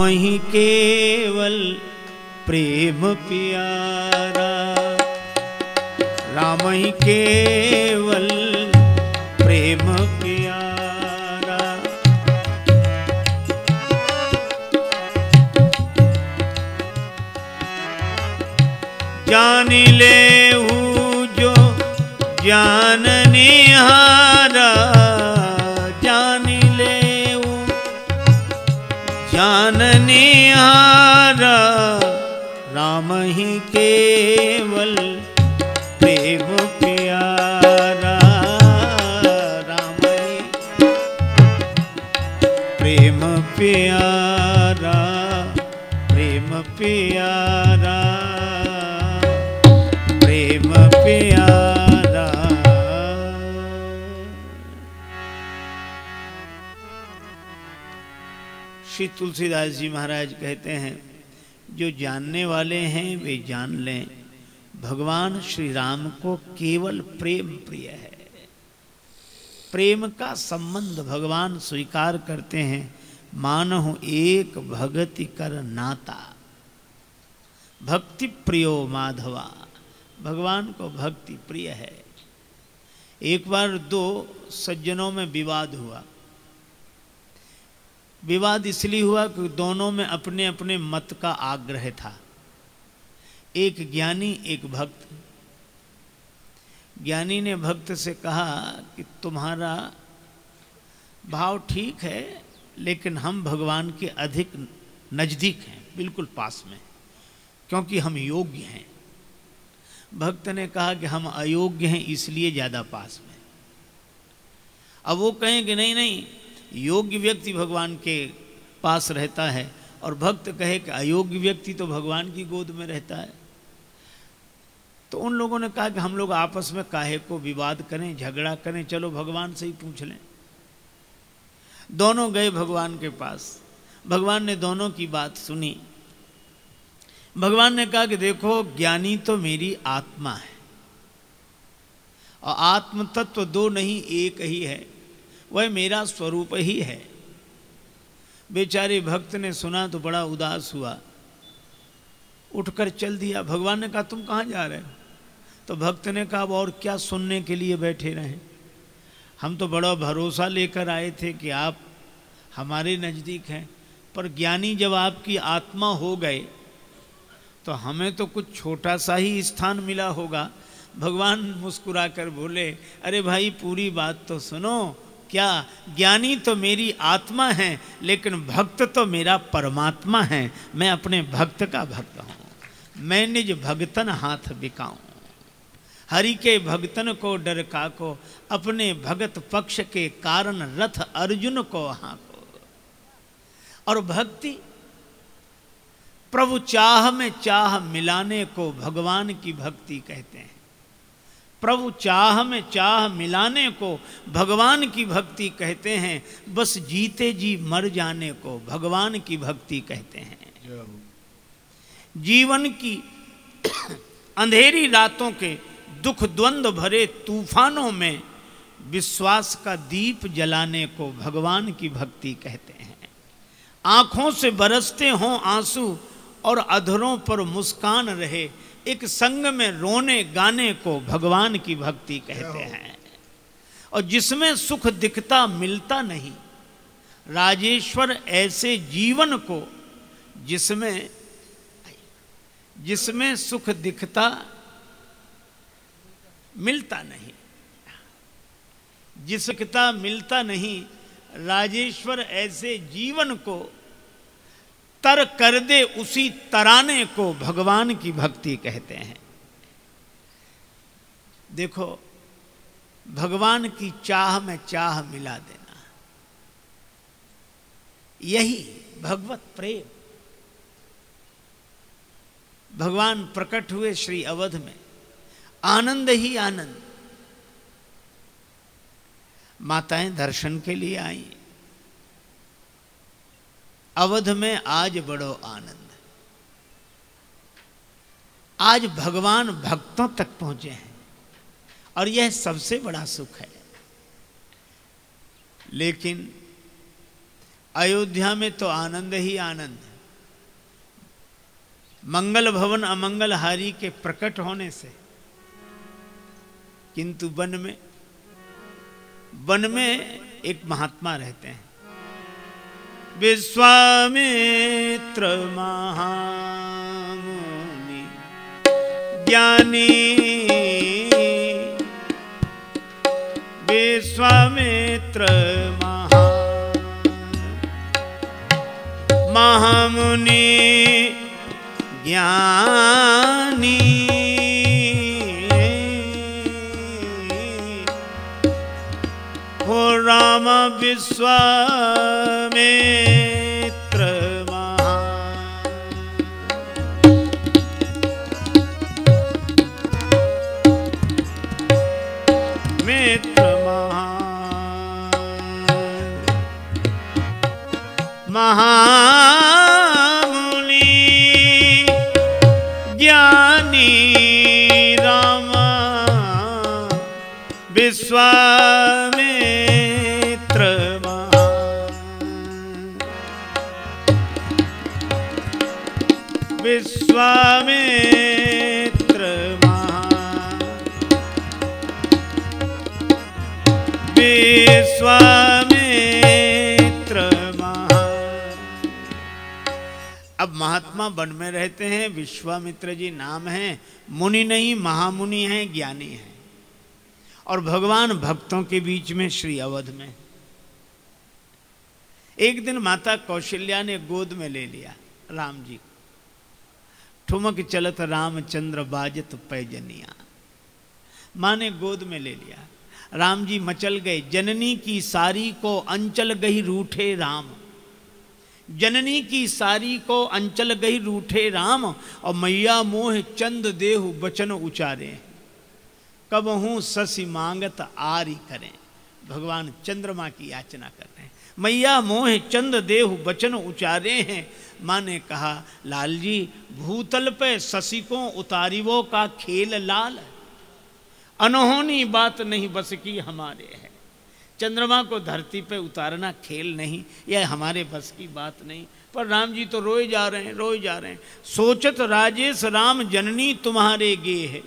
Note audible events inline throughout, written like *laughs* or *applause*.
राम ही केवल प्रेम प्यारा। राम ही केवल प्रेम प्यारा। जान ले जो ज्ञान निहारा। निहारा राम ही केवल तुलसीदास जी महाराज कहते हैं, जो जानने वाले हैं, वे जान लें। भगवान श्री राम को केवल प्रेम प्रिय है। प्रेम का संबंध भगवान स्वीकार करते हैं। मानहु एक भगति कर नाता। भक्ति प्रियो माधवा। भगवान को भक्ति प्रिय है। एक बार दो सज्जनों में विवाद हुआ। विवाद इसलिए हुआ कि दोनों में अपने अपने मत का आग्रह था। एक ज्ञानी, एक भक्त। ज्ञानी ने भक्त से कहा कि तुम्हारा भाव ठीक है, लेकिन हम भगवान के अधिक नज़दीक हैं, बिल्कुल पास में, क्योंकि हम योग्य हैं। भक्त ने कहा कि हम अयोग्य हैं, इसलिए ज़्यादा पास में। अब वो कहें कि नहीं नहीं योग्य व्यक्ति भगवान के पास रहता है और भक्त कहे कि अयोग्य व्यक्ति तो भगवान की गोद में रहता है। तो उन लोगों ने कहा कि हम लोग आपस में काहे को विवाद करें, झगड़ा करें, चलो भगवान से ही पूछ लें। दोनों गए भगवान के पास। भगवान ने दोनों की बात सुनी। भगवान ने कहा कि देखो, ज्ञानी तो मेरी आत्मा है। और आत्म तत्व दो नहीं, एक ही है। वह मेरा स्वरूप ही है। बेचारे भक्त ने सुना तो बड़ा उदास हुआ। उठकर चल दिया, भगवान ने कहा, तुम कहाँ जा रहे हो? तो भक्त ने कहा, अब और क्या सुनने के लिए बैठे रहे? हम तो बड़ा भरोसा लेकर आए थे कि आप हमारे नज़दीक हैं, पर ज्ञानी जब आपकी आत्मा हो गए तो हमें तो कुछ छोटा सा ही स्थान मिला होगा। भगवान मुस्कुरा कर बोले, अरे भाई, पूरी बात तो सुनो क्या ज्ञानी तो मेरी आत्मा है, लेकिन भक्त तो मेरा परमात्मा है। मैं अपने भक्त का भक्त हूँ। मैं निज भगतन हाथ बिकाऊं। हरि के भगतन को डर का को अपने भगत पक्ष के कारण रथ अर्जुन को हाँ को और भक्ति, प्रभु चाह में चाह मिलाने को भगवान की भक्ति कहते हैं। प्रभु चाह में चाह मिलाने को भगवान की भक्ति कहते हैं, बस जीते जी मर जाने को भगवान की भक्ति कहते हैं। जीवन की अंधेरी रातों के दुख द्वंद भरे तूफानों में विश्वास का दीप जलाने को भगवान की भक्ति कहते हैं। आँखों से बरसते हों आँसू और अधरों पर मुस्कान रहे एक संग में रोने गाने को भगवान की भक्ति कहते हैं। और जिसमें सुख दिखता मिलता नहीं राजेश्वर ऐसे जीवन को जिसमें जिसमें सुख दिखता मिलता नहीं जिसकता मिलता नहीं राजेश्वर ऐसे जीवन को तर कर दे उसी तराने को भगवान की भक्ति कहते हैं। देखो, भगवान की चाह में चाह मिला देना। यही भगवत प्रेम। भगवान प्रकट हुए श्री अवध में। आनंद ही आनंद। माताएँ दर्शन के लिए आई। अवध में आज बड़ो आनंद। आज भगवान भक्तों तक पहुँचे हैं और यह सबसे बड़ा सुख है। लेकिन अयोध्या में तो आनंद ही आनंद मंगल भवन अमंगल हारी के प्रकट होने से, किंतु वन में वन में एक महात्मा रहते हैं। विश्वामित्र महामुनि ज्ञानी। विश्वामित्र महा महामुनि ज्ञानी। राम विश्वामित्र मित्र महा महामुनि ज्ञानी राम। विश्वामित्र अब महात्मा वन में रहते हैं, विश्वामित्र जी नाम है, मुनि नहीं, महामुनि हैं, ज्ञानी हैं। और भगवान भक्तों के बीच में श्री अवध में। एक दिन माता कौशल्या ने गोद में ले लिया, राम जी ठुमक चलत रामचंद्र बाजत पैजनिया। माँ ने गोद में ले लिया। राम जी मचल गए, जननी की सारी को अंचल गई रूठे राम। जननी की सारी को अंचल गई रूठे राम, और मैया मोह चंद देहु बचन उचारे। कब हूँ ससी मांगत आरी करें। भगवान चंद्रमा की याचना कर रहे हैं। मैया मोह चंद देहु बचन उचारे हैं। माँ ने कहा, लाल जी, भूतल पे ससिकों उतारिवो का खेल लाल। अनहोनी बात नहीं बस की हमारे। चंद्रमा को धरती पे उतारना खेल नहीं यह हमारे बस की बात नहीं। पर राम जी तो रोए जा रहे हैं रोए जा रहे हैं। सोचत राजेश राम जननी तुम्हारे गे है।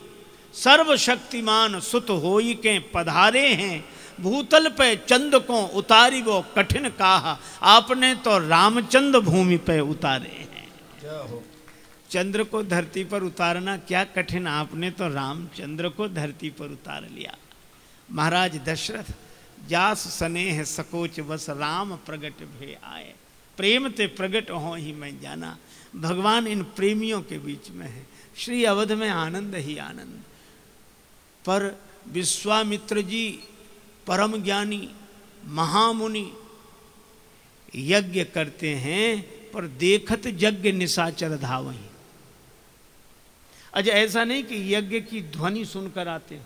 सर्वशक्तिमान सुत होई के पधारे हैं। भूतल पे चंद को उतारी वो कठिन कहा। आपने तो रामचंद्र भूमि पे उतारे हैं? चंद्र को धरती पर उतारना क्या कठिन? आपने तो रामचंद्र को धरती पर उतार लिया। महाराज दशरथ जास स्नेह सकोच बस राम प्रगट भे आए। प्रेम ते प्रगट हो ही मैं जाना। भगवान इन प्रेमियों के बीच में है। श्री अवध में आनंद ही आनंद। पर विश्वामित्र जी, परम ज्ञानी, महामुनि, यज्ञ करते हैं, पर देखत यज्ञ निशाचर धावही। अच्छा ऐसा नहीं कि यज्ञ की ध्वनि सुनकर आते हो।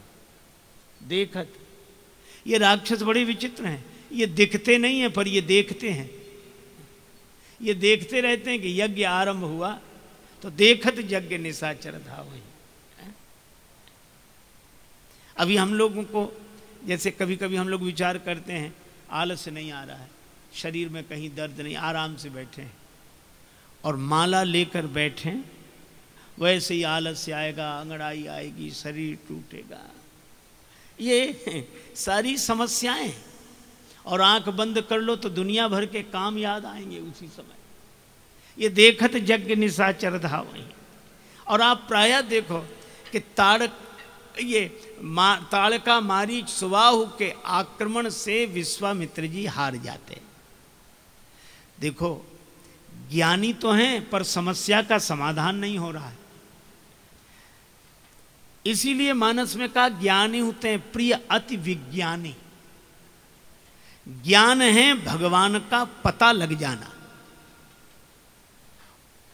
देखत ये राक्षस बड़े विचित्र हैं। ये दिखते नहीं हैं, पर ये देखते हैं। ये देखते रहते हैं कि यज्ञ आरंभ हुआ तो देखत यज्ञ निशाचर धावही अभी हम लोगों को, जैसे कभी कभी हम लोग विचार करते हैं, आलस नहीं आ रहा है, शरीर में कहीं दर्द नहीं, आराम से बैठे हैं। और माला लेकर बैठे वैसे ही आलस्य आएगा, अंगड़ाई आएगी, शरीर टूटेगा। ये सारी समस्याएँ। और आँख बंद कर लो तो दुनिया भर के काम याद आएँगे उसी समय। ये देखत यज्ञ निशाचर धावही और आप प्रायः देखो कि ताड़क, ये मा, ताड़का मारी सुबाहु के आक्रमण से विश्वामित्र जी हार जाते देखो, ज्ञानी तो हैं, पर समस्या का समाधान नहीं हो रहा है। इसीलिए मानस में कहा, ज्ञानी होते हैं, प्रिय अति विज्ञानी। ज्ञान है भगवान का पता लग जाना।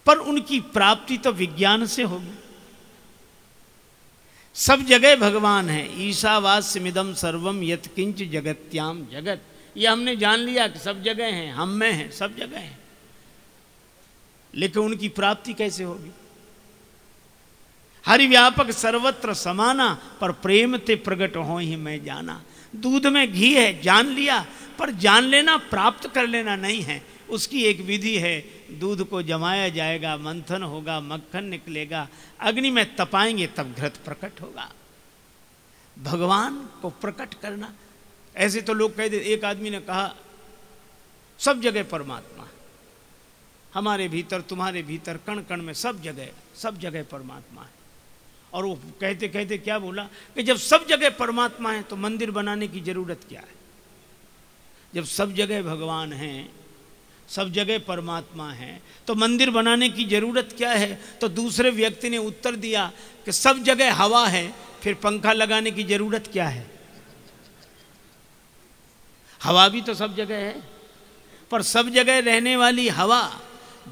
पर उनकी प्राप्ति तो विज्ञान से होगी। सब जगह भगवान है। ईशावास्य मिदम सर्वम यत्किंच जगत्याम जगत। ये हमने जान लिया कि सब जगह हैं, हम में हैं, सब जगह हैं। लेकिन उनकी प्राप्ति कैसे होगी? हरि व्यापक सर्वत्र समाना, पर प्रेम ते प्रकट हो ही मैं जाना। दूध में घी है, जान लिया, पर जान लेना, प्राप्त कर लेना नहीं है। उसकी एक विधि है, दूध को जमाया जाएगा, मंथन होगा, मक्खन निकलेगा, अग्नि में तपाएँगे, तब घृत प्रकट होगा। भगवान को प्रकट करना, ऐसे तो लोग कह दे, एक आदमी ने कहा, सब जगह परमात्मा। हमारे भीतर, तुम्हारे भीतर कण कण में सब जगह सब जगह परमात्मा है। और वो कहते कहते क्या बोला कि जब सब जगह परमात्मा है तो मंदिर बनाने की ज़रूरत क्या है? जब सब जगह भगवान हैं, सब जगह परमात्मा है तो मंदिर बनाने की ज़रूरत क्या है? तो दूसरे व्यक्ति ने उत्तर दिया कि सब जगह हवा है, फिर पंखा लगाने की ज़रूरत क्या है? हवा भी तो सब जगह है, पर सब जगह रहने वाली हवा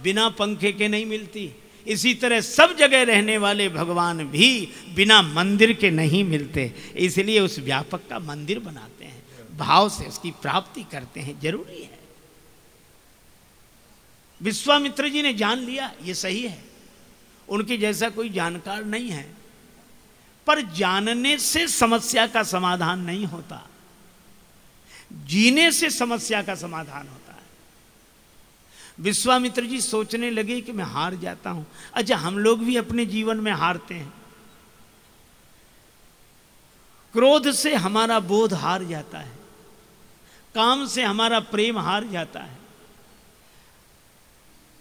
बिना पंखे के नहीं मिलती। इसी तरह सब जगह रहने वाले भगवान भी बिना मंदिर के नहीं मिलते। इसलिए उस व्यापक का मंदिर बनाते हैं। भाव से उसकी प्राप्ति करते हैं। ज़रूरी है। विश्वामित्र जी ने जान लिया, ये सही है। उनके जैसा कोई जानकार नहीं है। पर जानने से समस्या का समाधान नहीं होता। जीने से समस्या का समाधान होता। विश्वामित्र जी सोचने लगे कि मैं हार जाता हूँ। अच्छा हम लोग भी अपने जीवन में हारते हैं। क्रोध से हमारा बोध हार जाता है। काम से हमारा प्रेम हार जाता है।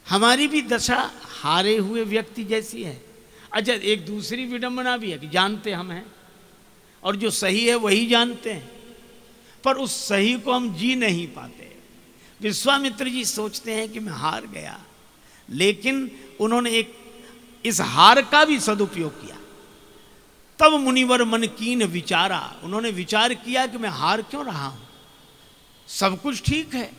हमारी भी दशा हारे हुए व्यक्ति जैसी है। अच्छा एक दूसरी विडंबना भी है कि जानते हम हैं। और जो सही है वही जानते हैं। पर उस सही को हम जी नहीं पाते। विश्वामित्र जी सोचते हैं कि मैं हार गया, लेकिन उन्होंने एक, इस हार का भी सदुपयोग किया। तब मुनिवर मन कीन विचारा। उन्होंने विचार किया कि मैं हार क्यों रहा हूँ? सब कुछ ठीक है।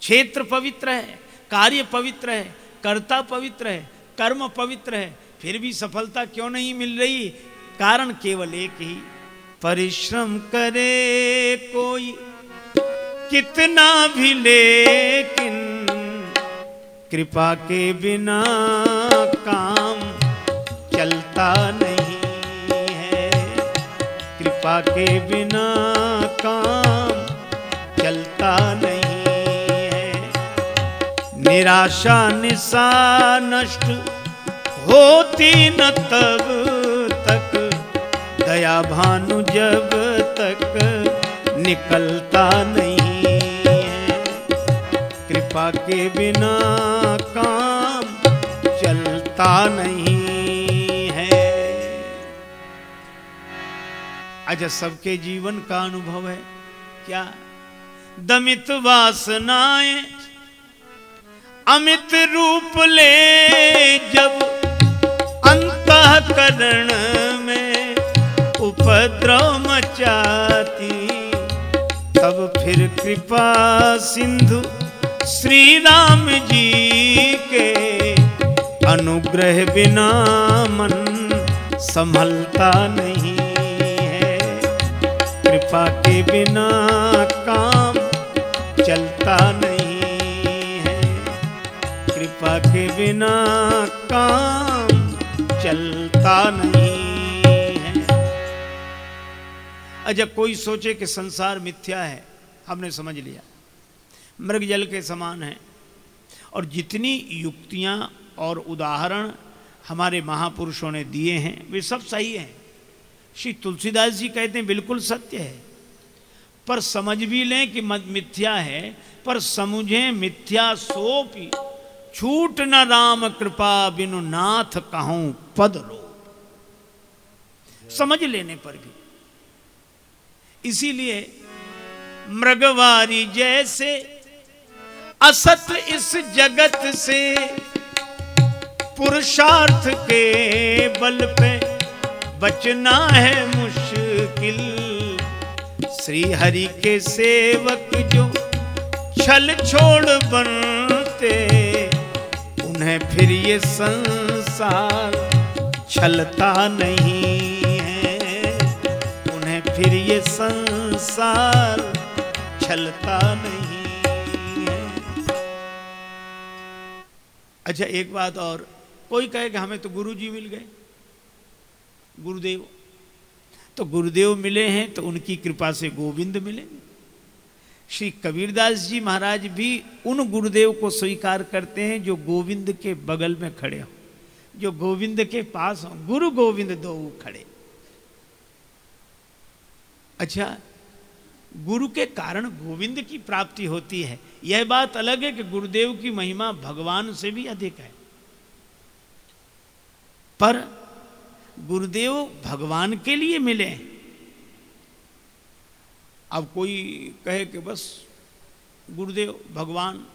क्षेत्र पवित्र है, कार्य पवित्र है, कर्ता पवित्र है, कर्म पवित्र है, फिर भी सफलता क्यों नहीं मिल रही? कारण केवल एक ही, परिश्रम करे कोई कितना भी लेकिन कृपा के बिना काम चलता नहीं है। कृपा के बिना काम चलता नहीं है। निराशा, निशा, नष्ट होती न तब तक, दया, भानु जब तक निकलता नहीं है। कृपा के बिना काम चलता नहीं है। अच्छा सबके जीवन का अनुभव है। क्या? दमित वासनाएँ अमित रूप ले जब अंतकरण में उपद्रव मचाती तब फिर कृपा सिंधु श्री राम जी के अनुग्रह बिना मन संभलता नहीं है। कृपा के बिना काम चलता नहीं है। कृपा के बिना काम चलता नहीं अच्छा कोई सोचे कि संसार मिथ्या है, हमने समझ लिया। मृग जल के समान है। और जितनी युक्तियाँ और उदाहरण हमारे महापुरुषों ने दिए हैं, वे सब सही हैं। श्री तुलसीदास जी कहते हैं, बिल्कुल सत्य है। पर समझ भी लें कि मिथ्या है, पर समझे मिथ्या सोपी। छूट न राम कृपा बिनु नाथ कहूँ पद लो समझ लेने पर भी। इसीलिए मृगवारी जैसे असत इस जगत से पुरुषार्थ के बल पे बचना है मुश्किल। श्री हरि के सेवक जो छल छोड़ बनते, उन्हें फिर ये संसार छलता नहीं। फिर ये संसार छलता नहीं अच्छा एक बात और। कोई कहे कि हमें तो गुरु जी मिल गए, गुरुदेव। तो गुरुदेव मिले हैं तो उनकी कृपा से गोविंद मिलेंगे श्री कबीरदास जी महाराज भी उन गुरुदेव को स्वीकार करते हैं जो गोविंद के बगल में खड़े हों, जो गोविंद के पास हो। गुरु गोविंद दो खड़े। अच्छा गुरु के कारण गोविंद की प्राप्ति होती है। यह बात अलग है कि गुरुदेव की महिमा भगवान से भी अधिक है। पर गुरुदेव भगवान के लिए मिले अब कोई कहे कि बस गुरुदेव, भगवान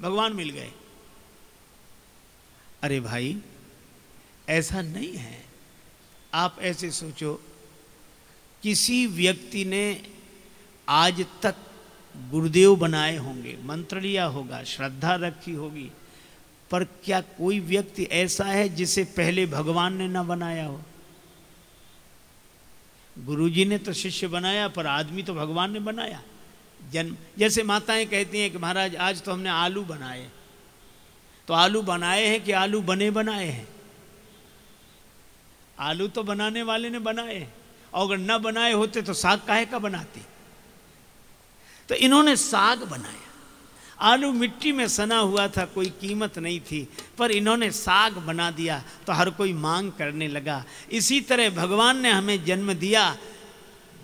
भगवान मिल गए। अरे भाई, ऐसा नहीं है। आप ऐसे सोचो किसी व्यक्ति ने आज तक गुरुदेव बनाए होंगे, मंत्र लिया होगा, श्रद्धा रखी होगी, पर क्या कोई व्यक्ति ऐसा है जिसे पहले भगवान ने ना बनाया हो? गुरुजी ने तो शिष्य बनाया, पर आदमी तो भगवान ने बनाया। जन्म जैसे माताएँ कहती हैं कि महाराज, आज तो हमने आलू बनाए। तो आलू बनाए हैं कि आलू बने बनाए हैं? आलू तो बनाने वाले ने बनाए अगर न बनाए होते तो साग काहे का बनाते? तो इन्होंने साग बनाया। आलू मिट्टी में सना हुआ था, कोई कीमत नहीं थी, पर इन्होंने साग बना दिया तो हर कोई मांग करने लगा। इसी तरह भगवान ने हमें जन्म दिया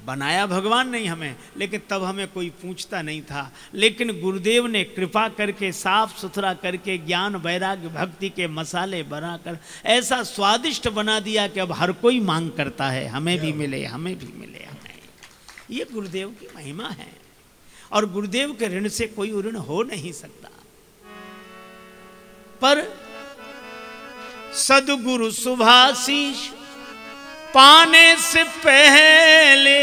बनाया भगवान नहीं हमें, लेकिन तब हमें कोई पूछता नहीं था। लेकिन गुरुदेव ने कृपा करके साफ़ सुथरा करके, ज्ञान, वैराग्य, भक्ति के मसाले बनाकर, ऐसा स्वादिष्ट बना दिया कि अब हर कोई मांग करता है। हमें भी मिले, हमें भी मिले, हमें। ये गुरुदेव की महिमा है। और गुरुदेव के ऋण से कोई ऋण हो नहीं सकता। पर सदगुरु सुभाषीष पाने से पहले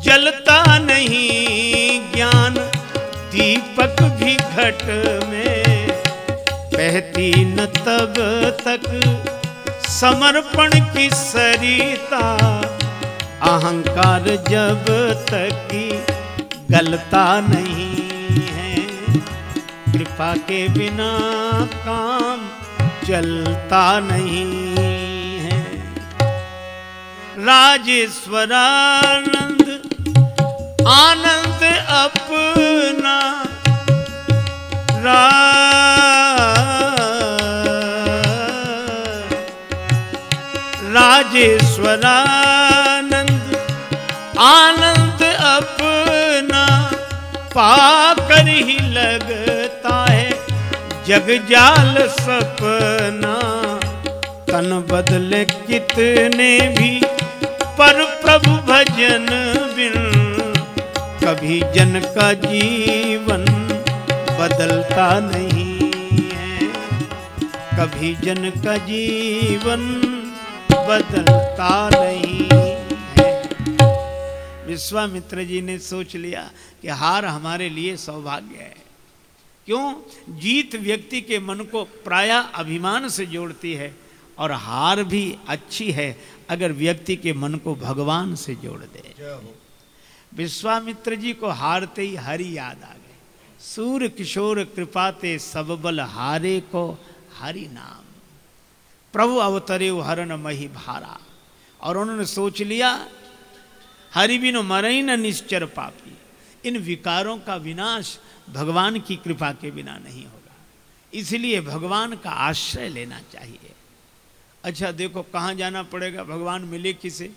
जलता नहीं ज्ञान, दीपक भी घट में बहती न तब तक। समर्पण की सरिता, अहंकार जब तक गलता नहीं है। कृपा के बिना काम चलता नहीं है। राजेश्वरानंद आनंद अपना रा राजेश्वरानंद आनंद अपना पाकर ही लगता है जग जाल सपना, तन बदले कितने भी, पर प्रभु भजन बिन, कभी जन का जीवन बदलता नहीं है। कभी जन का जीवन बदलता नहीं है। विश्वामित्र जी ने सोच लिया कि हार हमारे लिए सौभाग्य है। क्यों? जीत व्यक्ति के मन को प्राय अभिमान से जोड़ती है और हार भी अच्छी है अगर व्यक्ति के मन को भगवान से जोड़ दे। विश्वामित्र जी को हारते ही हरि याद आ गए। सूर्य किशोर कृपाते सब बल हारे को हरि नाम। प्रभु अवतरे हरण मही भारा। और उन्होंने सोच लिया हरि बिनो मरई न निश्चर पापी। इन विकारों का विनाश भगवान की कृपा के बिना नहीं होगा। इसलिए भगवान का आश्रय लेना चाहिए। अच्छा देखो, कहाँ जाना पड़ेगा? भगवान मिले किसे?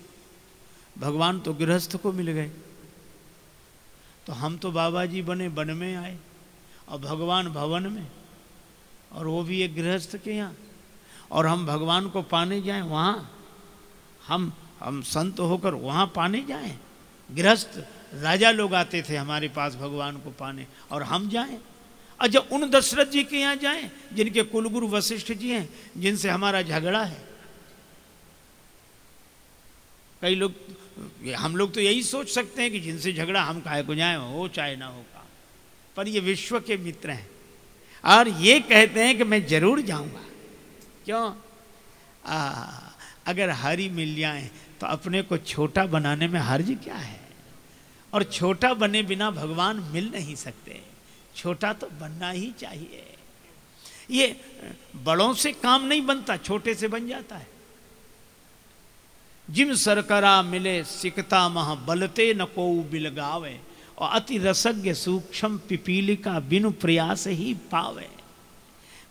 भगवान तो गृहस्थ को मिल गए। तो हम तो बाबा जी बने, वन में आए, और भगवान भवन में, और वो भी एक गृहस्थ के यहाँ। और हम भगवान को पाने जाएँ, वहाँ हम हम संत होकर वहाँ पाने जाएँ। गृहस्थ राजा लोग आते थे हमारे पास भगवान को पाने और हम जाएँ। अच्छा उन दशरथ जी के यहाँ जाएँ जिनके कुलगुरु वशिष्ठ जी हैं जिनसे हमारा झगड़ा है। कई लोग हम लोग तो यही सोच सकते हैं कि जिनसे झगड़ा हम काहे को जाए हो चाहे ना हो काम। पर ये विश्व के मित्र हैं। और ये कहते हैं कि मैं ज़रूर जाऊँगा। क्यों? आ, अगर हरी मिल जाए तो अपने को छोटा बनाने में हर्ज क्या है? और छोटा बने बिना भगवान मिल नहीं सकते। छोटा तो बनना ही चाहिए। ये बड़ों से काम नहीं बनता, छोटे से बन जाता है। जिम सरकरा मिले, सिकता मह बलते न को बिलगावे, और अति रसज्ञ सूक्ष्म पिपीलिका बिनु प्रयास ही पावे।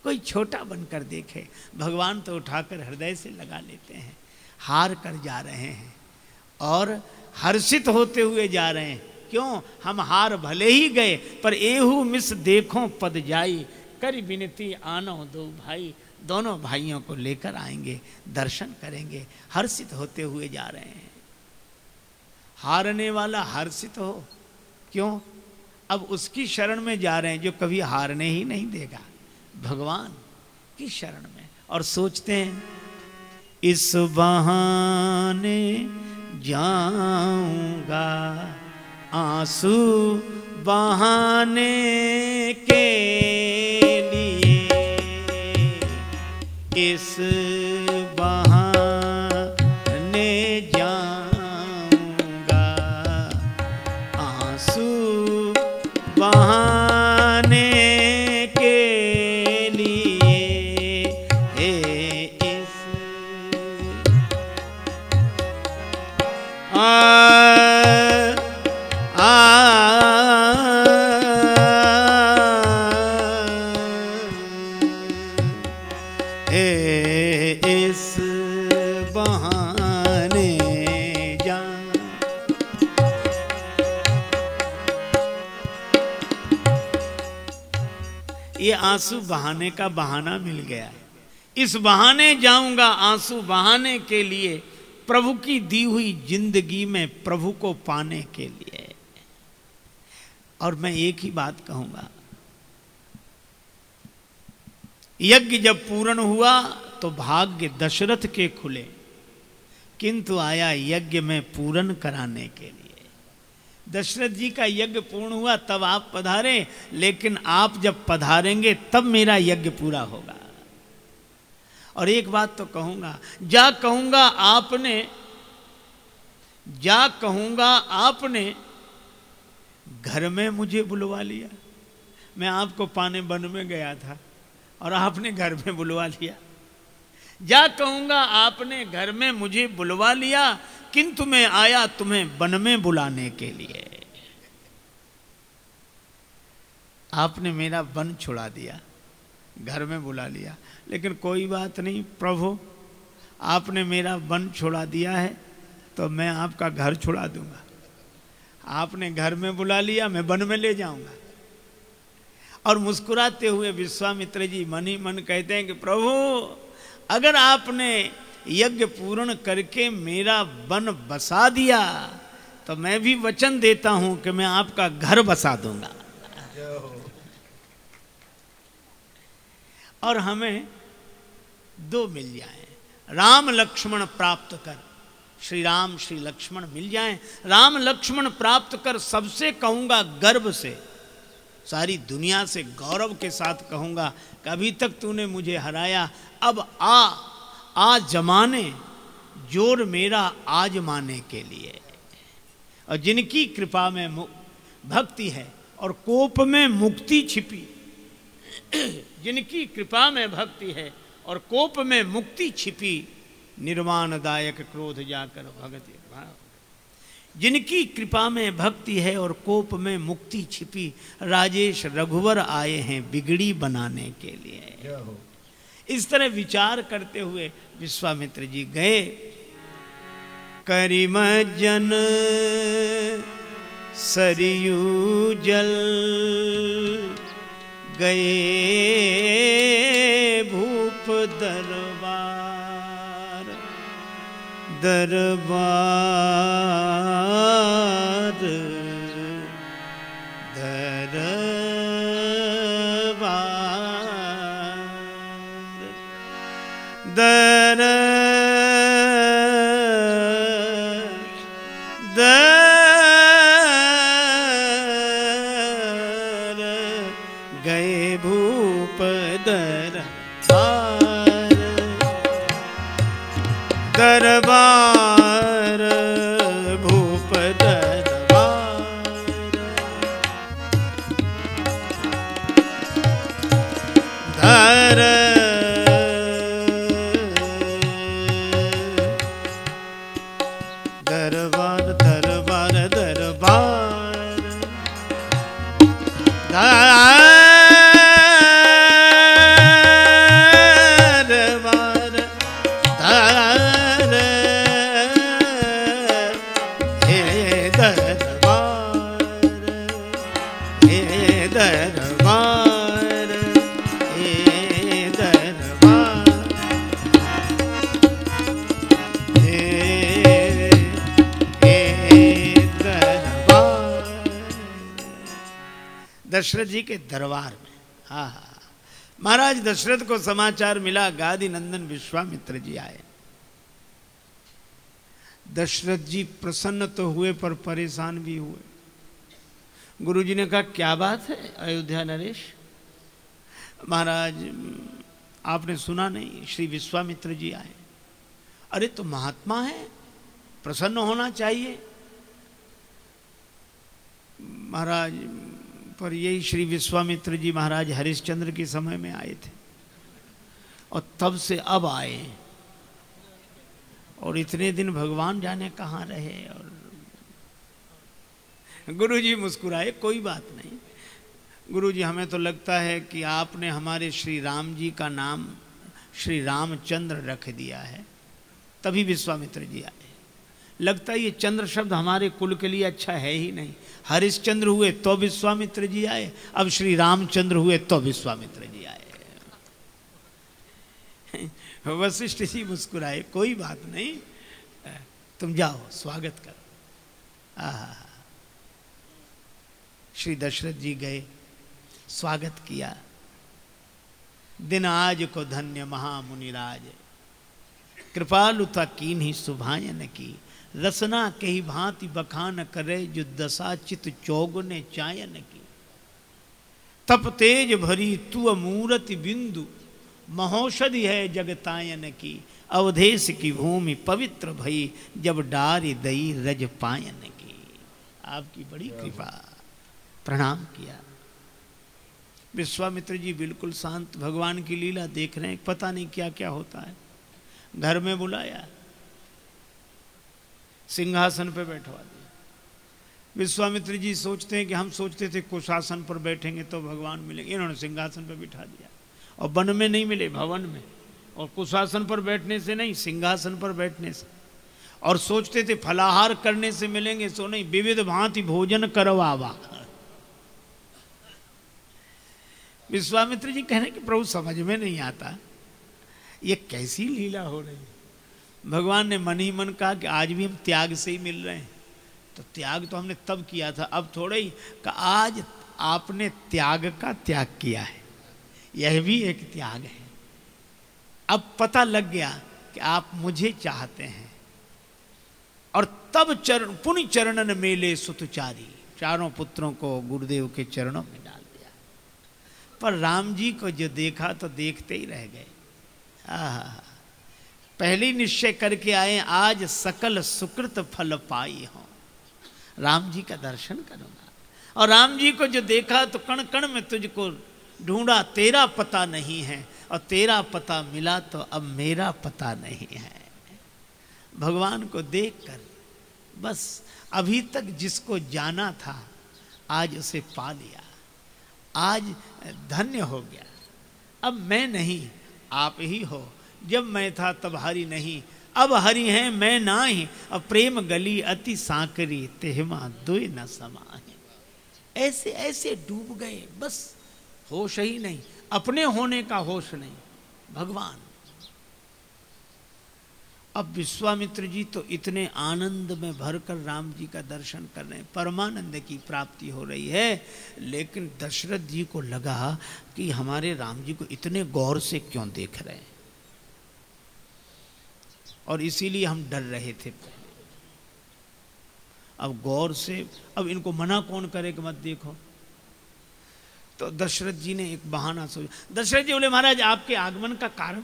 कोई छोटा बनकर देखे, भगवान तो उठाकर हृदय से लगा लेते हैं, हार कर जा रहे हैं। और हर्षित होते हुए जा रहे हैं। क्यों? हम हार भले ही गए, पर एहू मिस देखो पद जाई। कर विनती, आनो दो भाई। दोनों भाइयों को लेकर आएँगे, दर्शन करेंगे, हर्षित होते हुए जा रहे हैं। हारने वाला हर्षित हो। क्यों? अब उसकी शरण में जा रहे हैं, जो कभी हारने ही नहीं देगा। भगवान की शरण में। और सोचते हैं, इस बहाने जाऊँगा आँसू बहाने के लिए। इस ये आँसू बहाने का बहाना मिल गया। इस बहाने जाऊँगा आँसू बहाने के लिए। प्रभु की दी हुई ज़िंदगी में प्रभु को पाने के लिए। और मैं एक ही बात कहूँगा। यज्ञ जब पूर्ण हुआ तो भाग्य दशरथ के खुले, किंतु आया यज्ञ में पूर्ण कराने के लिए। दशरथ जी का यज्ञ पूर्ण हुआ, तब आप पधारे, लेकिन आप जब पधारेंगे, तब मेरा यज्ञ पूरा होगा। और एक बात तो कहूँगा, जा कहूँगा आपने, जा कहूँगा आपने, घर में मुझे बुलवा लिया। मैं आपको पाने बन में गया था और आपने घर में बुलवा लिया। जा कहूँगा आपने घर में मुझे बुलवा लिया, किंतु मैं आया तुम्हें वन में बुलाने के लिए। आपने मेरा बन छुड़ा दिया, घर में बुला लिया। लेकिन कोई बात नहीं प्रभु आपने मेरा वन छुड़ा दिया है तो मैं आपका घर छुड़ा दूँगा। आपने घर में बुला लिया मैं वन में ले जाऊँगा। और मुस्कुराते हुए विश्वामित्र जी मन ही मन कहते हैं कि प्रभु अगर आपने यज्ञ पूर्ण करके मेरा वन बसा दिया तो मैं भी वचन देता हूँ कि मैं आपका घर बसा दूँगा। और हमें दो मिल जाए। राम लक्ष्मण प्राप्त कर। श्री राम, श्री लक्ष्मण मिल जाएँ। राम लक्ष्मण प्राप्त कर सबसे कहूँगा गर्व से, सारी दुनिया से गौरव के साथ कहूँगा कि अभी तक तूने मुझे हराया। अब आ आ जमाने, ज़ोर मेरा आज माने के लिए। और जिनकी कृपा में, भक्ति है और कोप में मुक्ति छिपी, जिनकी कृपा में भक्ति है और कोप में मुक्ति छिपी निर्माणदायक क्रोध जाकर भगत जिनकी कृपा में भक्ति है और कोप में मुक्ति छिपी राजेश रघुवर आए हैं बिगड़ी बनाने के लिए। इस तरह विचार करते हुए विश्वामित्र जी गए। करिम जन सरयू जल गए भूप दरबार दरबार दरबार दर दशरथ जी के दरबार में। हा हा महाराज, दशरथ को समाचार मिला गादी नंदन विश्वामित्र जी आए। दशरथ जी प्रसन्न तो हुए, पर परेशान भी हुए। गुरु जी ने कहा, क्या बात है, अयोध्या नरेश? महाराज, आपने सुना नहीं, श्री विश्वामित्र जी आए। अरे तो महात्मा है, प्रसन्न होना चाहिए। महाराज पर यही श्री विश्वामित्र जी महाराज हरिश्चंद्र के समय में आए थे। और तब से अब आए। और इतने दिन भगवान जाने कहाँ रहे और गुरु जी मुस्कुराए, कोई बात नहीं। गुरु जी हमें तो लगता है कि आपने हमारे श्री राम जी का नाम श्री रामचंद्र रख दिया है। तभी विश्वामित्र जी आए। लगता है ये चंद्र शब्द हमारे कुल के लिए अच्छा है ही नहीं। हरिश्चंद्र हुए तो विश्वामित्र जी आए। अब श्री रामचंद्र हुए तो विश्वामित्र जी आए। *laughs* वशिष्ठ जी मुस्कुराए, कोई बात नहीं, तुम जाओ, स्वागत करो। आहा। श्री दशरथ जी गए, स्वागत किया। दिन आज को धन्य महामुनिराज। कृपालुता कीन ही सुभायन की। रसना कही भांति बखान करे जो दशा चित चौगुने चायन की। तप तेज भरी तु मूर्ति बिंदु महौषधि है जगतायन की। अवधेश की भूमि पवित्र भई जब डारी दई रज पायन की। आपकी बड़ी कृपा। प्रणाम किया। विश्वामित्र जी बिल्कुल शांत भगवान की लीला देख रहे हैं पता नहीं क्या क्या होता है। घर में बुलाया सिंहासन पर बैठवा दिया। विश्वामित्र जी सोचते हैं कि हम सोचते थे कुशासन पर बैठेंगे तो भगवान मिलेंगे। इन्होंने सिंहासन पर बिठा दिया। और वन में नहीं मिले, भवन में। और कुशासन पर बैठने से नहीं, सिंहासन पर बैठने से। और सोचते थे फलाहार करने से मिलेंगे सो नहीं, विविध भांति भोजन करवावा। विश्वामित्र जी कह रहे कि प्रभु समझ में नहीं आता, ये कैसी लीला हो रही है? भगवान ने मन ही मन कहा कि आज भी हम त्याग से ही मिल रहे हैं। तो त्याग तो हमने तब किया था, अब थोड़ा ही कि आज आपने त्याग का त्याग किया है। यह भी एक त्याग है। अब पता लग गया कि आप मुझे चाहते हैं। और तब चरण पुण्य चरणन मेले सुतचारी, चारों पुत्रों को गुरुदेव के चरणों में डाल दिया। पर राम जी को जो देखा तो देखते ही रह गए। आहा पहले निश्चय करके आए, आज सकल सुकृत फल पाई हो। राम जी का दर्शन करूँगा। और राम जी को जो देखा तो कण कण में तुझको ढूंढा, तेरा पता नहीं है। और तेरा पता मिला तो अब मेरा पता नहीं है। भगवान को देखकर बस अभी तक जिसको जाना था, आज उसे पा लिया। आज धन्य हो गया। अब मैं नहीं, आप ही हो। जब मैं था तब हरि नहीं, अब हरि है, मैं ना ही अब प्रेम गली अति सांकरी, तेहमा दुई न समा ऐसे ऐसे डूब गए, बस होश ही नहीं, अपने होने का होश नहीं, भगवान। अब विश्वामित्र जी तो इतने आनंद में भरकर राम जी का दर्शन कर रहे हैं, परमानंद की प्राप्ति हो रही है। लेकिन दशरथ जी को लगा कि हमारे राम जी को इतने गौर से क्यों देख रहे हैं? और इसीलिए हम डर रहे थे। अब गौर से, अब इनको मना कौन करे कि मत देखो? तो दशरथ जी ने एक बहाना सोचा। दशरथ जी बोले, महाराज, आपके आगमन का कारण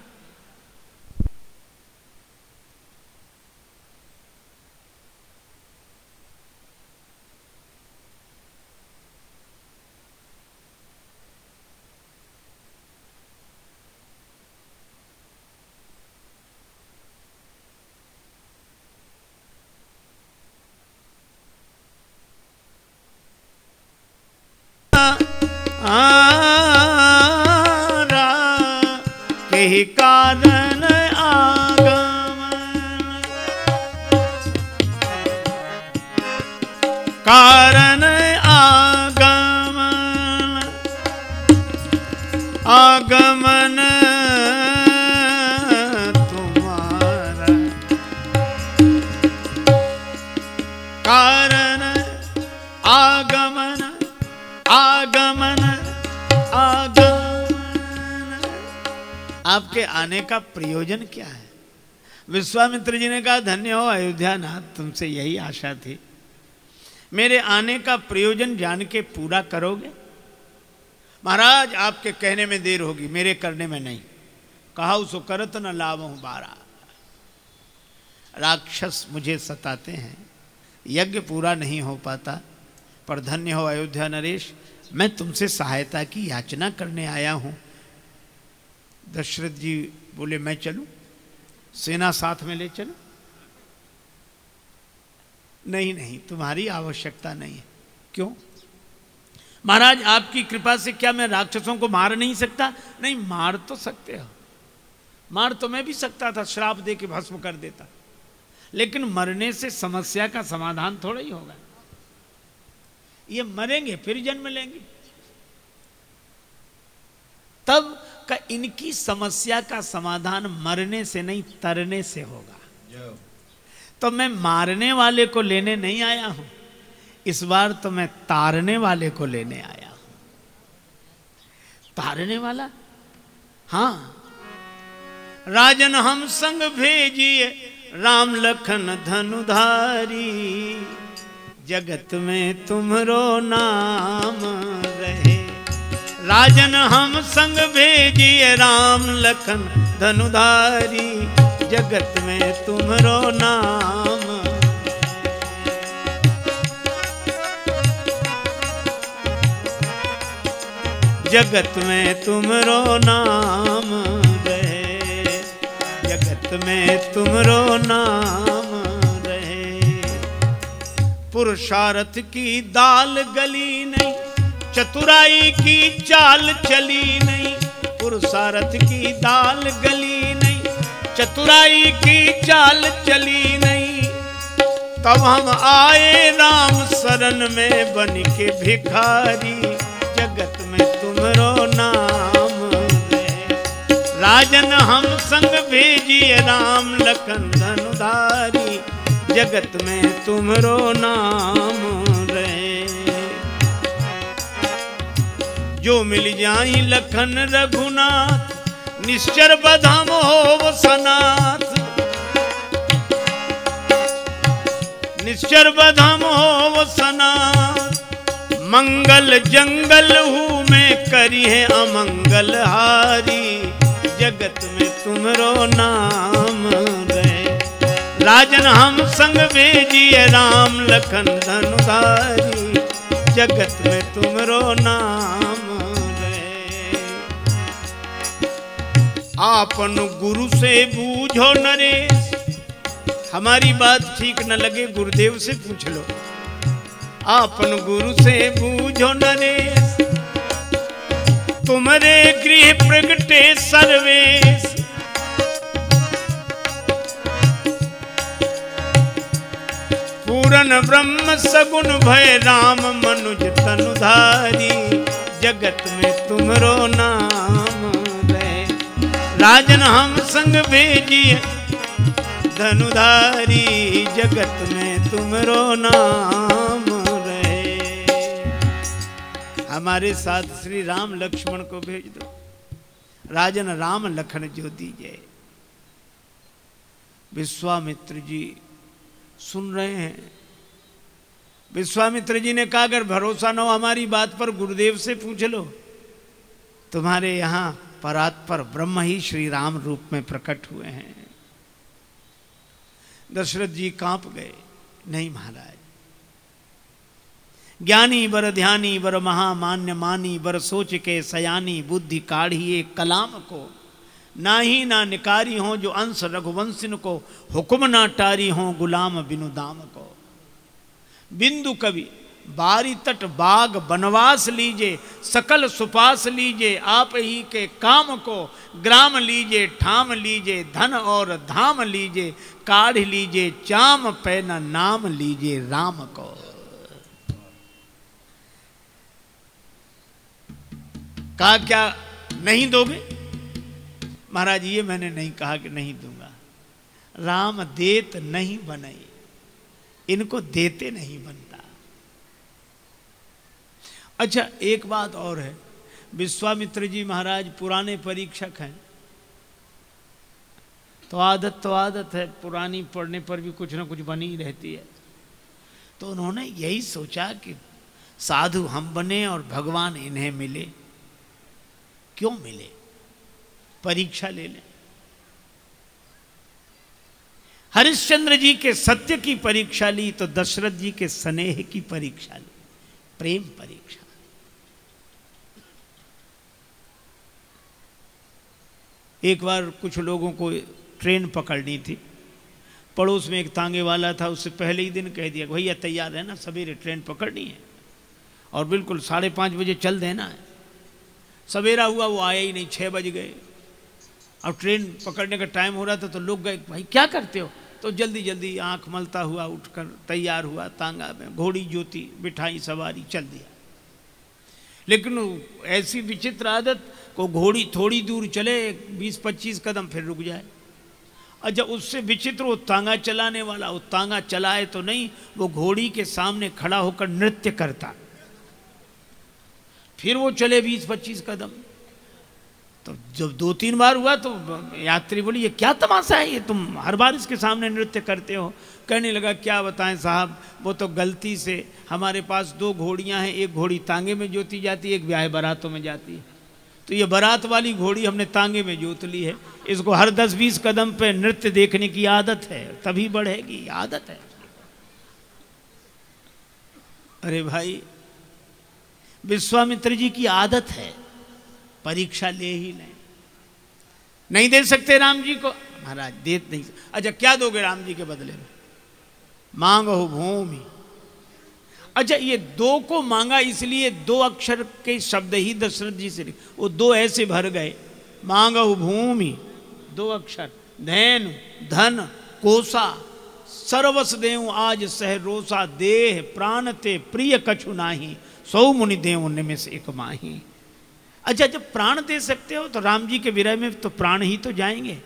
कारण आगमन। कारण आने का प्रयोजन क्या है? विश्वामित्र जी ने कहा, धन्य हो अयोध्या नाथ तुमसे यही आशा थी। मेरे आने का प्रयोजन जान के पूरा करोगे? महाराज, आपके कहने में देर होगी, मेरे करने में नहीं। कहा उसको करत न लाभ हूँ बारा। राक्षस मुझे सताते हैं। यज्ञ पूरा नहीं हो पाता, पर धन्य हो अयोध्या नरेश, मैं तुमसे सहायता की याचना करने आया हूँ। दशरथ जी बोले, मैं चलूँ? सेना साथ में ले चलो? नहीं नहीं, तुम्हारी आवश्यकता नहीं है. क्यों? महाराज, आपकी कृपा से क्या मैं राक्षसों को मार नहीं सकता? नहीं, मार तो सकते हो। मार तो मैं भी सकता था, श्राप दे के भस्म कर देता। लेकिन मरने से समस्या का समाधान थोड़ा ही होगा। ये मरेंगे, फिर जन्म लेंगे। तब का इनकी समस्या का समाधान मरने से नहीं तरने से होगा। तो मैं मारने वाले को लेने नहीं आया हूँ। इस बार तो मैं तारने वाले को लेने आया हूँ। तारने वाला? हाँ। राजन हम संग भेजिए राम लखन धनुधारी। जगत में तुमरो नाम रहे। राजन हम संग भेजिए राम लखन धनुधारी, जगत में तुमरो नाम। जगत में तुमरो नाम, रहे। जगत में तुमरो नाम, रहे। पुरुषार्थ की दाल गली नहीं चतुराई की चाल चली नहीं, पुरुषार्थ की दाल गली नहीं, चतुराई की चाल चली नहीं। तब हम आए राम शरण में बन के भिखारी, जगत में तुमरो नाम राजन हम संग भेजिए राम लखन धनुधारी, जगत में तुमरो नाम जो मिल जाई लखन रघुनाथ, निश्चर बधम हो सनाथ। निश्चर बधम हो सनाथ। मंगल जंगल हूँ मैं करी है अमंगल हारी। जगत में तुमरो नाम रहे। राजन हम संग भेजिए राम लखन धनुधारी। जगत में तुमरो नाम आपन गुरु से बूझो नरेश। हमारी बात ठीक न लगे, गुरुदेव से पूछ लो। आपन गुरु से बूझो नरेश। तुम्हारे गृह प्रगटे सर्वेश। पूरन ब्रह्म सगुन भय राम मनुज तनुधारी। जगत में तुमरो नाम। राजन हम संग भेजिए। धनुधारी जगत में तुमरो नाम रहे। हमारे साथ श्री राम लक्ष्मण को भेज दो। राजन राम लखन जो दीजिए विश्वामित्र जी, सुन रहे हैं। विश्वामित्र जी ने कहा, अगर भरोसा न हो हमारी बात पर, गुरुदेव से पूछ लो। तुम्हारे यहाँ परात्पर ब्रह्म ही श्री राम रूप में प्रकट हुए हैं। दशरथ जी काँप गए, नहीं महाराज। ज्ञानी बर ध्यानी बर महामान्य मानी बर सोच के सयानी बुद्धि काढ़िए कलाम को। ना ही ना निकारी हो जो अंश रघुवंशिन को, हुक्म ना टारी हो गुलाम बिनु दाम को। बिंदु कवि बारी तट बाग बनवास लीजिए, सकल सुपास लीजिए, आप ही के काम को ग्राम लीजिए, ठाम लीजिए, धन और धाम लीजिए, काढ़ लीजिए, चाम पैना नाम लीजिए, राम को। कहा, क्या नहीं दोगे? महाराज, ये मैंने नहीं कहा कि नहीं दूँगा। राम देत नहीं बनाई। इनको देते नहीं बनता अच्छा एक बात और है। विश्वामित्र जी महाराज पुराने परीक्षक हैं। तो आदत तो आदत है, पुरानी पढ़ने पर भी कुछ ना कुछ बनी रहती है। तो उन्होंने यही सोचा कि साधु हम बने और भगवान इन्हें मिले। क्यों मिले? परीक्षा ले लें। हरिश्चंद्र जी के सत्य की परीक्षा ली तो दशरथ जी के स्नेह की परीक्षा ली, प्रेम परीक्षा। एक बार कुछ लोगों को ट्रेन पकड़नी थी। पड़ोस में एक तांगे वाला था, उससे पहले ही दिन कह दिया, भैया, तैयार है ना? सवेरे ट्रेन पकड़नी है। और बिल्कुल साढ़े पाँच बजे चल देना है। सवेरा हुआ, वो आया ही नहीं छः बज गए। अब ट्रेन पकड़ने का टाइम हो रहा था तो लोग गए, भाई, क्या करते हो? तो जल्दी जल्दी आँख मलता हुआ उठकर तैयार हुआ, तांगा में घोड़ी, जोती बिठाई सवारी, चल दिया। लेकिन ऐसी विचित्र आदत को घोड़ी थोड़ी दूर चले, बीस पच्चीस कदम फिर रुक जाए। अच्छा उससे विचित्र वो तांगा चलाने वाला, वो तांगा चलाए तो नहीं, वो घोड़ी के सामने खड़ा होकर नृत्य करता। फिर वो चले बीस पच्चीस कदम। तो जब दो तीन बार हुआ तो यात्री बोली, ये क्या तमाशा है? ये तुम हर बार इसके सामने नृत्य करते हो। कहने लगा, क्या बताएँ साहब, वो तो गलती से हमारे पास दो घोड़ियाँ हैं, एक घोड़ी तांगे में जोती जाती है, एक ब्याह बारातों में जाती है। तो ये बारात वाली घोड़ी हमने तांगे में जोत ली है। इसको हर दस बीस कदम पे नृत्य देखने की आदत है, तभी बढ़ेगी, आदत है। अरे भाई, विश्वामित्र जी की आदत है, परीक्षा ले ही लें। नहीं दे सकते राम जी को। महाराज, दे नहीं अच्छा क्या दोगे राम जी के बदले में? मांग हो भूमि। अच्छा ये दो को मांगा इसलिए दो अक्षर के शब्द ही दशरथ जी से वो दो ऐसे भर गए। मांग भूमि, दो अक्षर। धैन, धन, कोसा, सर्वस देव आज सह रोसा, देह, प्राण ते प्रिय कछु नाही, सौ मुनि देव उनमें से एक माही। अच्छा जब प्राण दे सकते हो तो राम जी के विरह में तो प्राण ही तो जाएँगे।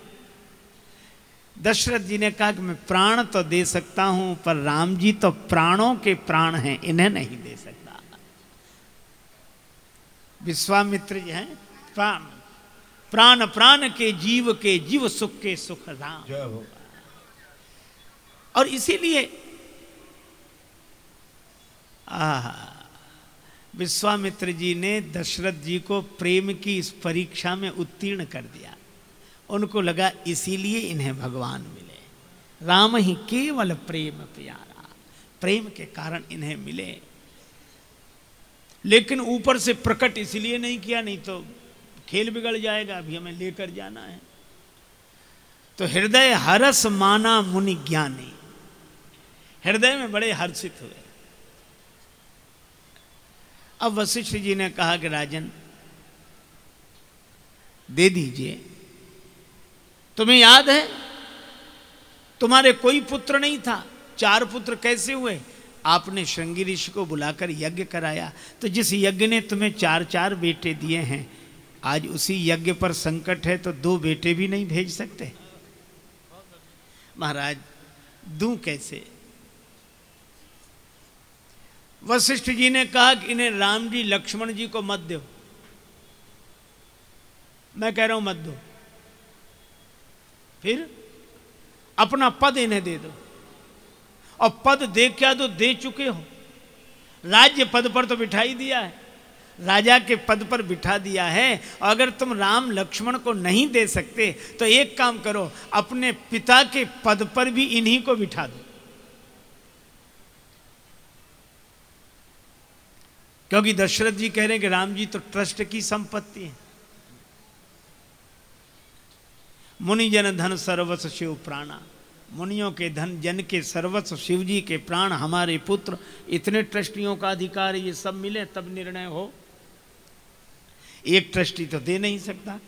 दशरथ जी ने कहा कि मैं प्राण तो दे सकता हूँ पर राम जी तो प्राणों के प्राण हैं इन्हें नहीं दे सकता। विश्वामित्र जी हैं प्राण प्राण प्राण के जीव के जीव सुख के सुख राम। और इसीलिए विश्वामित्र जी ने दशरथ जी को प्रेम की इस परीक्षा में उत्तीर्ण कर दिया। उनको लगा इसीलिए इन्हें भगवान मिले। राम ही केवल प्रेम प्यारा। प्रेम के कारण इन्हें मिले। लेकिन ऊपर से प्रकट इसलिए नहीं किया, नहीं तो खेल बिगड़ जाएगा, अभी हमें लेकर जाना है। तो हृदय हरस माना मुनि ज्ञानी। हृदय में बड़े हर्षित हुए। अब वशिष्ठ जी ने कहा कि राजन, दे दीजिए। तुम्हें याद है? तुम्हारे कोई पुत्र नहीं था। चार पुत्र कैसे हुए? आपने श्रृंगी ऋषि को बुलाकर यज्ञ कराया। तो जिस यज्ञ ने तुम्हें चार चार बेटे दिए हैं, आज उसी यज्ञ पर संकट है तो दो बेटे भी नहीं भेज सकते। महाराज, दू कैसे? वशिष्ठ जी ने कहा कि इन्हें राम जी, लक्ष्मण जी को मत दो। मैं कह रहा हूँ, मत दो। फिर अपना पद इन्हें दे दो। और पद दे क्या दो? दे चुके हो। राज्य पद पर तो बिठाई दिया है। राजा के पद पर बिठा दिया है। अगर तुम राम लक्ष्मण को नहीं दे सकते तो एक काम करो, अपने पिता के पद पर भी इन्हीं को बिठा दो। क्योंकि दशरथ जी कह रहे हैं कि राम जी तो ट्रस्ट की संपत्ति है। मुनि जन धन सर्वस्व शिव प्राणा। मुनियों के धन, जन के सर्वस्व शिव जी के प्राण, हमारे पुत्र, इतने ट्रस्टियों का अधिकार ये सब मिले, तब निर्णय हो। एक ट्रस्टी तो दे नहीं सकता।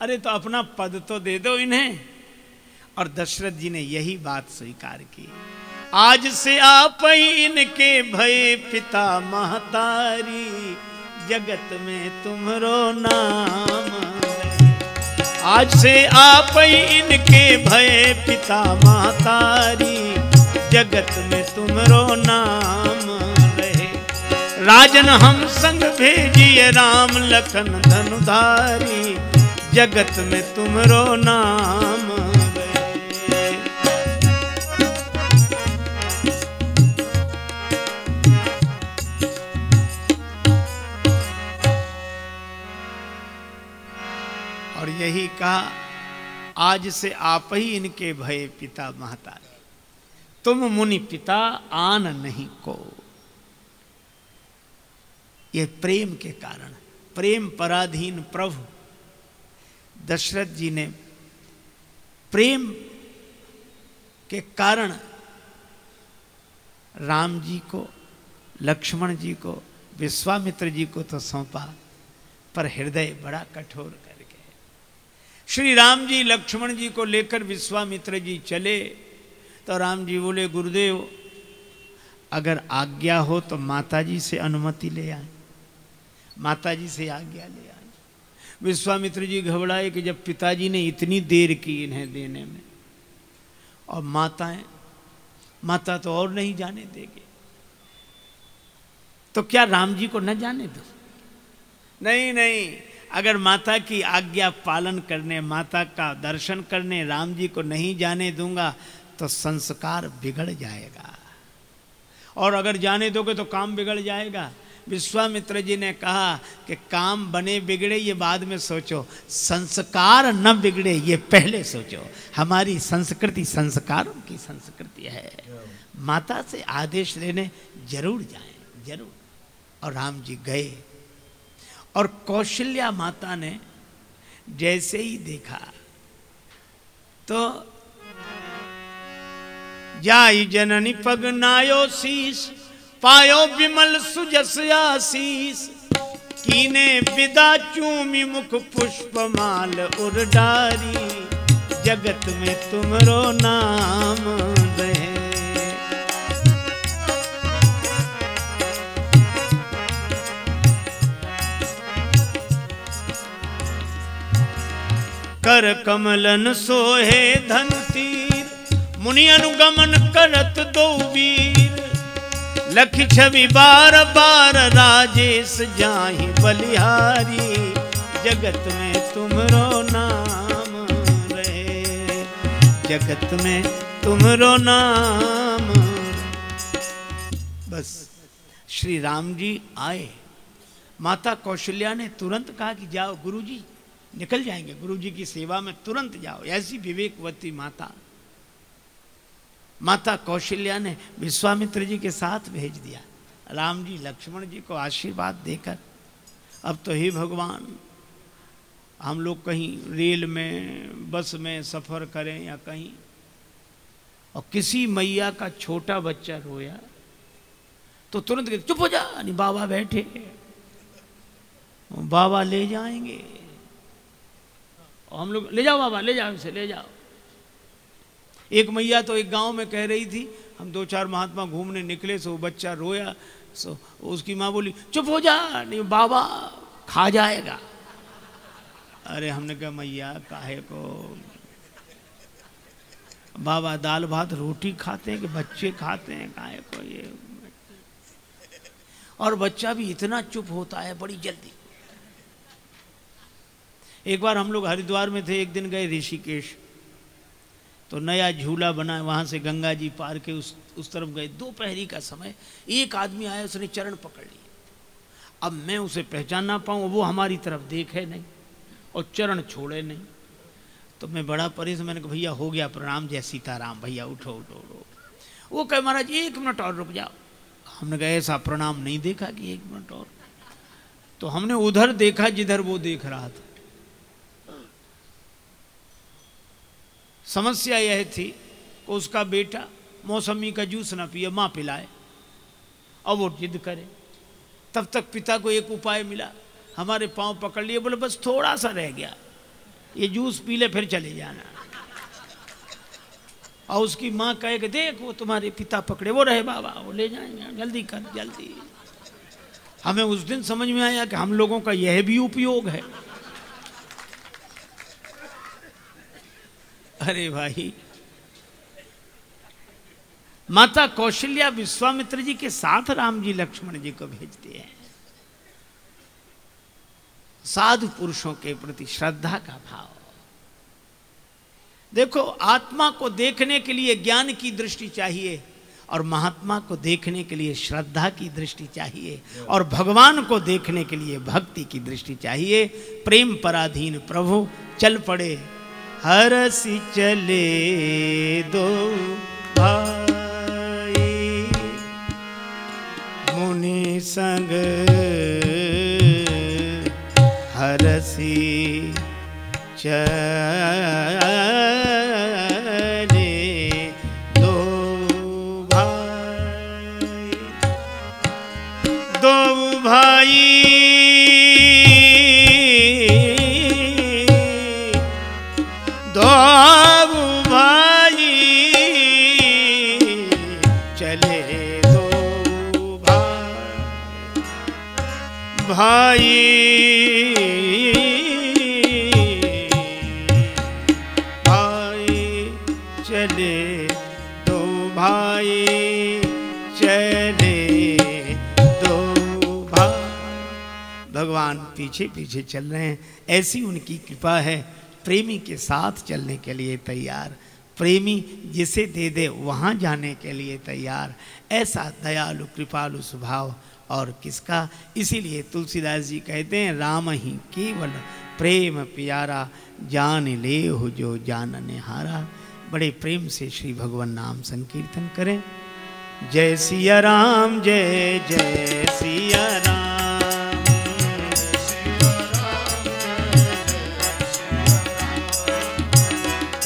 अरे तो अपना पद तो दे दो इन्हें। और दशरथ जी ने यही बात स्वीकार की। आज से आप ही इनके भय पिता महतारी, जगत में तुमरो नाम। आज से आप इनके भय पिता मातारी, जगत में तुमरो नाम रहे राजन हम संग भेजिए राम लखन धनुधारी, जगत में तुमरो नाम और यही कहा, आज से आप ही इनके भय पिता महता तुम मुनि पिता आन नहीं को। यह प्रेम के कारण, प्रेम पराधीन प्रभु। दशरथ जी ने प्रेम के कारण राम जी को, लक्ष्मण जी को, विश्वामित्र जी को तो सौंपा, पर हृदय बड़ा कठोर श्री राम जी लक्ष्मण जी को लेकर विश्वामित्र जी चले तो राम जी बोले, गुरुदेव, अगर आज्ञा हो तो माता जी से अनुमति ले आए। माता जी से आज्ञा ले आए। विश्वामित्र जी घबराए कि जब पिताजी ने इतनी देर की इन्हें देने में, और माताएँ, माता तो और नहीं जाने देगी। तो क्या राम जी को न जाने दो? नहीं नहीं। अगर माता की आज्ञा पालन करने, माता का दर्शन करने, राम जी को नहीं जाने दूँगा तो संस्कार बिगड़ जाएगा। और अगर जाने दोगे तो काम बिगड़ जाएगा। विश्वामित्र जी ने कहा कि काम बने बिगड़े, ये बाद में सोचो। संस्कार न बिगड़े, ये पहले सोचो। हमारी संस्कृति संस्कारों की संस्कृति है। माता से आदेश लेने ज़रूर जाएँ, ज़रूर। और राम जी गए। और कौशल्या माता ने जैसे ही देखा तो जाई जननी पगनायो शीश पायो विमल सुजस आशीष कीने विदा चूमी मुख पुष्प माल उर्डारी जगत में तुमरो नाम रहे कर कमलन सोहे धन तीर। मुनि अनुगमन करत दो वीर। लख छवि बार बार राजेश जाहि बलिहारी। जगत में तुमरो नाम रहे। जगत में तुमरो नाम। बस, श्री राम जी आए। माता कौशल्या ने तुरंत कहा कि जाओ गुरुजी। निकल जाएँगे। गुरु जी की सेवा में तुरंत जाओ। ऐसी विवेकवती माता। माता कौशल्या ने विश्वामित्र जी के साथ भेज दिया। राम जी, लक्ष्मण जी को आशीर्वाद देकर, अब तो ही भगवान, हम लोग कहीं रेल में, बस में सफ़र करें या कहीं। और किसी मैया का छोटा बच्चा रोया तो तुरंत चुप हो जा बाबा बैठे बाबा ले जाएँगे। और हम लोग, ले जाओ बाबा, ले जाओ इसे ले जाओ। एक मैया तो एक गाँव में कह रही थी, हम दो चार महात्मा घूमने निकले, सो बच्चा रोया, सो उसकी माँ बोली, चुप हो जा, नहीं, बाबा खा जाएगा। अरे हमने कहा, मैया, काहे को? बाबा दाल भात रोटी खाते हैं कि बच्चे खाते हैं? काहे को ये? और बच्चा भी इतना चुप होता है, बड़ी जल्दी। एक बार हम लोग हरिद्वार में थे, एक दिन गए ऋषिकेश। तो नया झूला बना, वहाँ से गंगा जी पार के उस उस तरफ़ गए। दोपहरी का समय, एक आदमी आया, उसने चरण पकड़ लिए अब मैं उसे पहचान ना पाऊँ, वो हमारी तरफ़ देखे नहीं और चरण छोड़े नहीं। तो मैं बड़ा परेशान मैंने कहा, भैया, हो गया प्रणाम जय सीताराम, भैया, उठो उठो उठो। वो कहे, महाराज, एक मिनट और रुक जाओ। हमने कहा, ऐसा प्रणाम नहीं देखा कि एक मिनट और? तो हमने उधर देखा, जिधर वो देख रहा था। समस्या यह थी कि उसका बेटा मौसमी का जूस ना पिए, माँ पिलाए और वो जिद करे। तब तक पिता को एक उपाय मिला, हमारे पाँव पकड़ लिए, बोले, बस थोड़ा सा रह गया, ये जूस पी ले, फिर चले जाना। और उसकी माँ कहे कि, देख, वो तुम्हारे पिता पकड़े, वो रहे बाबा, वो ले जाएँगे, जल्दी कर, जल्दी। हमें उस दिन समझ में आया कि हम लोगों का यह भी उपयोग है। अरे भाई। माता कौशल्या विश्वामित्र जी के साथ राम जी लक्ष्मण जी को भेजते हैं। साधु पुरुषों के प्रति श्रद्धा का भाव। देखो, आत्मा को देखने के लिए ज्ञान की दृष्टि चाहिए और महात्मा को देखने के लिए श्रद्धा की दृष्टि चाहिए और भगवान को देखने के लिए भक्ति की दृष्टि चाहिए। प्रेम पराधीन प्रभु, चल पड़े। हरसी चले दो भाई। मुनि संग हरसी चले पीछे पीछे चल रहे हैं। ऐसी उनकी कृपा है प्रेमी के साथ चलने के लिए तैयार। प्रेमी जिसे दे दे वहाँ जाने के लिए तैयार। ऐसा दयालु, कृपालु स्वभाव और किसका? इसीलिए तुलसीदास जी कहते हैं, राम ही केवल प्रेम प्यारा जान ले हो जो जान निहारा। बड़े प्रेम से श्री भगवान नाम संकीर्तन करें। जय सिया राम, जय जय सिया राम।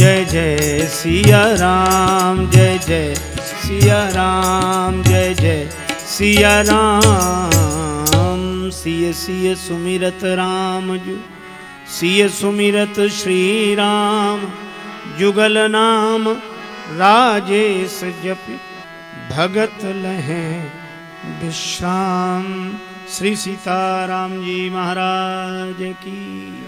जय जय सिया राम, जय जय सिया राम, जय जय सिया राम। सिय सिय सुमिरत राम जु सिय सुमिरत श्री राम जुगल नाम राजेश जपि, भगत लहे विश्राम। श्री सीताराम जी महाराज की